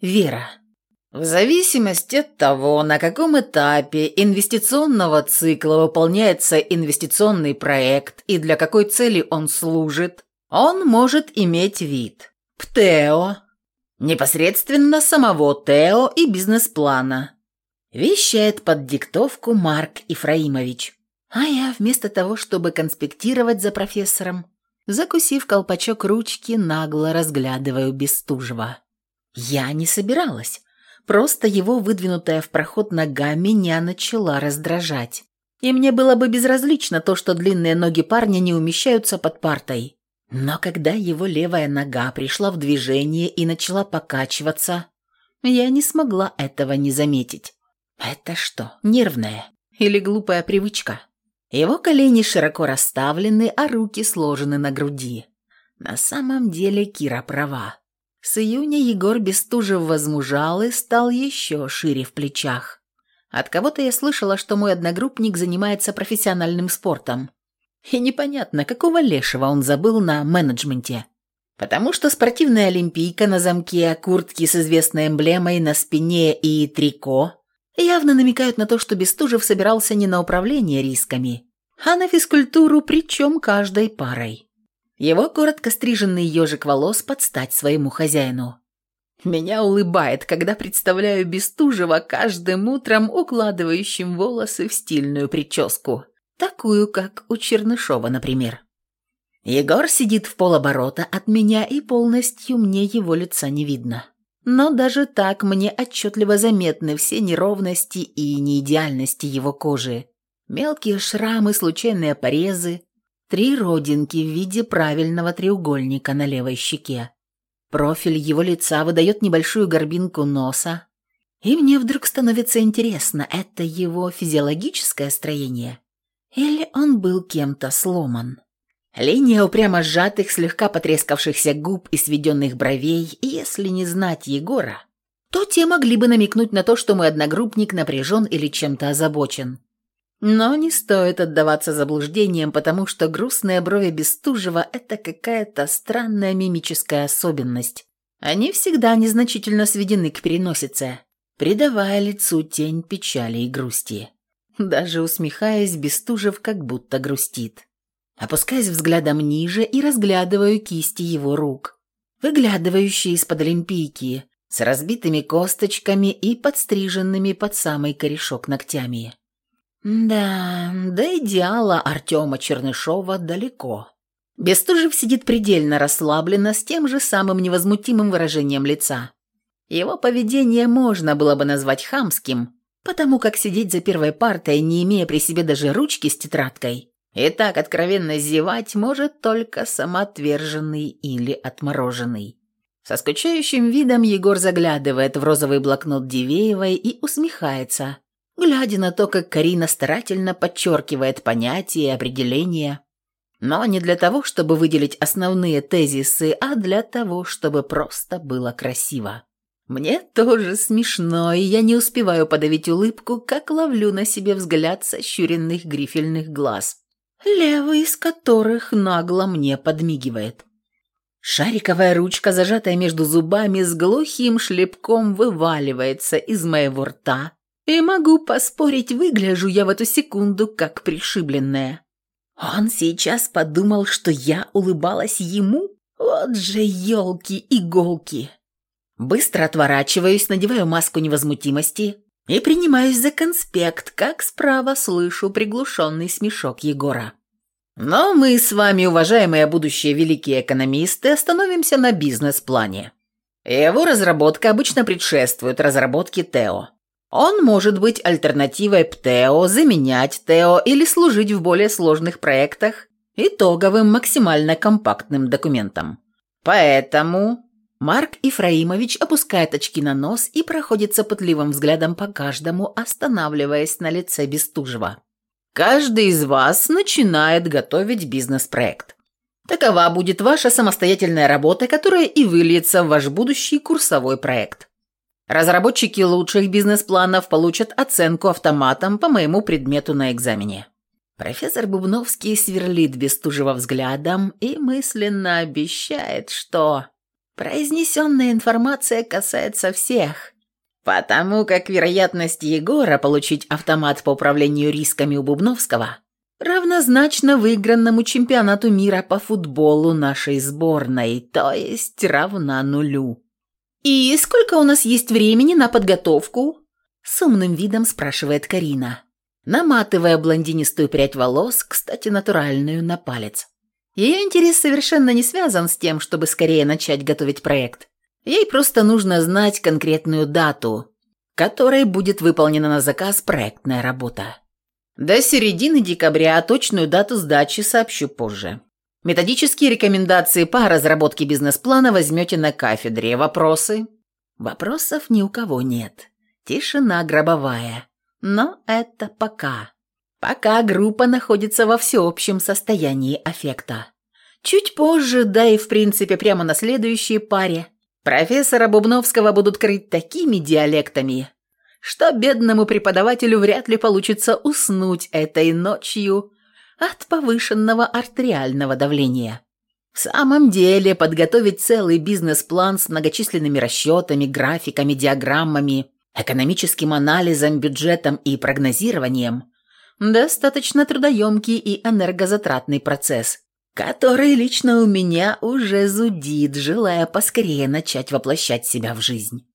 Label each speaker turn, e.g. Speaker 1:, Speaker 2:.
Speaker 1: Вера. В зависимости от того, на каком этапе инвестиционного цикла выполняется инвестиционный проект и для какой цели он служит, он может иметь вид ПТЭО, непосредственно самого ТЭО и бизнес-плана. Вещает под диктовку Марк Ифраимович. А я вместо того, чтобы конспектировать за профессором, закусив колпачок ручки, нагло разглядываю Бестужева. Я не собиралась. Просто его выдвинутая в проход нога меня начала раздражать. И мне было бы безразлично то, что длинные ноги парня не умещаются под партой. Но когда его левая нога пришла в движение и начала покачиваться, я не смогла этого не заметить. Это что, нервная или глупая привычка? Его колени широко расставлены, а руки сложены на груди. На самом деле Кира права. С июня Егор Бестужев возмужал и стал еще шире в плечах. От кого-то я слышала, что мой одногруппник занимается профессиональным спортом. И непонятно, какого лешего он забыл на менеджменте. Потому что спортивная олимпийка на замке, куртки с известной эмблемой на спине и трико явно намекают на то, что Бестужев собирался не на управление рисками, а на физкультуру, причем каждой парой. Его коротко стриженный ежик волос под стать своему хозяину. Меня улыбает, когда представляю Бестужева каждым утром укладывающим волосы в стильную прическу, такую, как у Чернышова, например. Егор сидит в полоборота от меня, и полностью мне его лица не видно. Но даже так мне отчетливо заметны все неровности и неидеальности его кожи. Мелкие шрамы, случайные порезы, Три родинки в виде правильного треугольника на левой щеке. Профиль его лица выдает небольшую горбинку носа. И мне вдруг становится интересно, это его физиологическое строение? Или он был кем-то сломан? Линия упрямо сжатых, слегка потрескавшихся губ и сведенных бровей, и если не знать Егора, то те могли бы намекнуть на то, что мой одногруппник напряжен или чем-то озабочен. Но не стоит отдаваться заблуждениям, потому что грустные брови Бестужева – это какая-то странная мимическая особенность. Они всегда незначительно сведены к переносице, придавая лицу тень печали и грусти. Даже усмехаясь, Бестужев как будто грустит. Опускаясь взглядом ниже и разглядываю кисти его рук, выглядывающие из-под олимпийки, с разбитыми косточками и подстриженными под самый корешок ногтями. Да, до идеала Артема Чернышова далеко. Бестужев сидит предельно расслабленно, с тем же самым невозмутимым выражением лица. Его поведение можно было бы назвать хамским, потому как сидеть за первой партой, не имея при себе даже ручки с тетрадкой, и так откровенно зевать может только самоотверженный или отмороженный. Со скучающим видом Егор заглядывает в розовый блокнот Дивеевой и усмехается – глядя на то, как Карина старательно подчеркивает понятия и определения. Но не для того, чтобы выделить основные тезисы, а для того, чтобы просто было красиво. Мне тоже смешно, и я не успеваю подавить улыбку, как ловлю на себе взгляд сощуренных грифельных глаз, левый из которых нагло мне подмигивает. Шариковая ручка, зажатая между зубами, с глухим шлепком вываливается из моего рта, и могу поспорить, выгляжу я в эту секунду как пришибленная. Он сейчас подумал, что я улыбалась ему? Вот же елки-иголки. Быстро отворачиваюсь, надеваю маску невозмутимости и принимаюсь за конспект, как справа слышу приглушенный смешок Егора. Но мы с вами, уважаемые будущие великие экономисты, остановимся на бизнес-плане. Его разработка обычно предшествует разработке ТЭО. Он может быть альтернативой ПТЭО, заменять ТЭО или служить в более сложных проектах итоговым максимально компактным документом. Поэтому Марк Ифраимович опускает очки на нос и проходится пытливым взглядом по каждому, останавливаясь на лице Бестужева. Каждый из вас начинает готовить бизнес-проект. Такова будет ваша самостоятельная работа, которая и выльется в ваш будущий курсовой проект. Разработчики лучших бизнес-планов получат оценку автоматом по моему предмету на экзамене. Профессор Бубновский сверлит Бестужева взглядом и мысленно обещает, что Произнесенная информация касается всех. Потому как вероятность Егора получить автомат по управлению рисками у Бубновского равнозначно выигранному чемпионату мира по футболу нашей сборной, то есть равна нулю. «И сколько у нас есть времени на подготовку?» С умным видом спрашивает Карина, наматывая блондинистую прядь волос, кстати, натуральную, на палец. Ее интерес совершенно не связан с тем, чтобы скорее начать готовить проект. Ей просто нужно знать конкретную дату, которой будет выполнена на заказ проектная работа. До середины декабря, а точную дату сдачи сообщу позже. Методические рекомендации по разработке бизнес-плана возьмете на кафедре. Вопросы? Вопросов ни у кого нет. Тишина гробовая. Но это пока. Пока группа находится во всеобщем состоянии аффекта. Чуть позже, да и в принципе прямо на следующей паре, профессора Бубновского будут крыть такими диалектами, что бедному преподавателю вряд ли получится уснуть этой ночью от повышенного артериального давления. В самом деле, подготовить целый бизнес-план с многочисленными расчетами, графиками, диаграммами, экономическим анализом, бюджетом и прогнозированием – достаточно трудоемкий и энергозатратный процесс, который лично у меня уже зудит, желая поскорее начать воплощать себя в жизнь.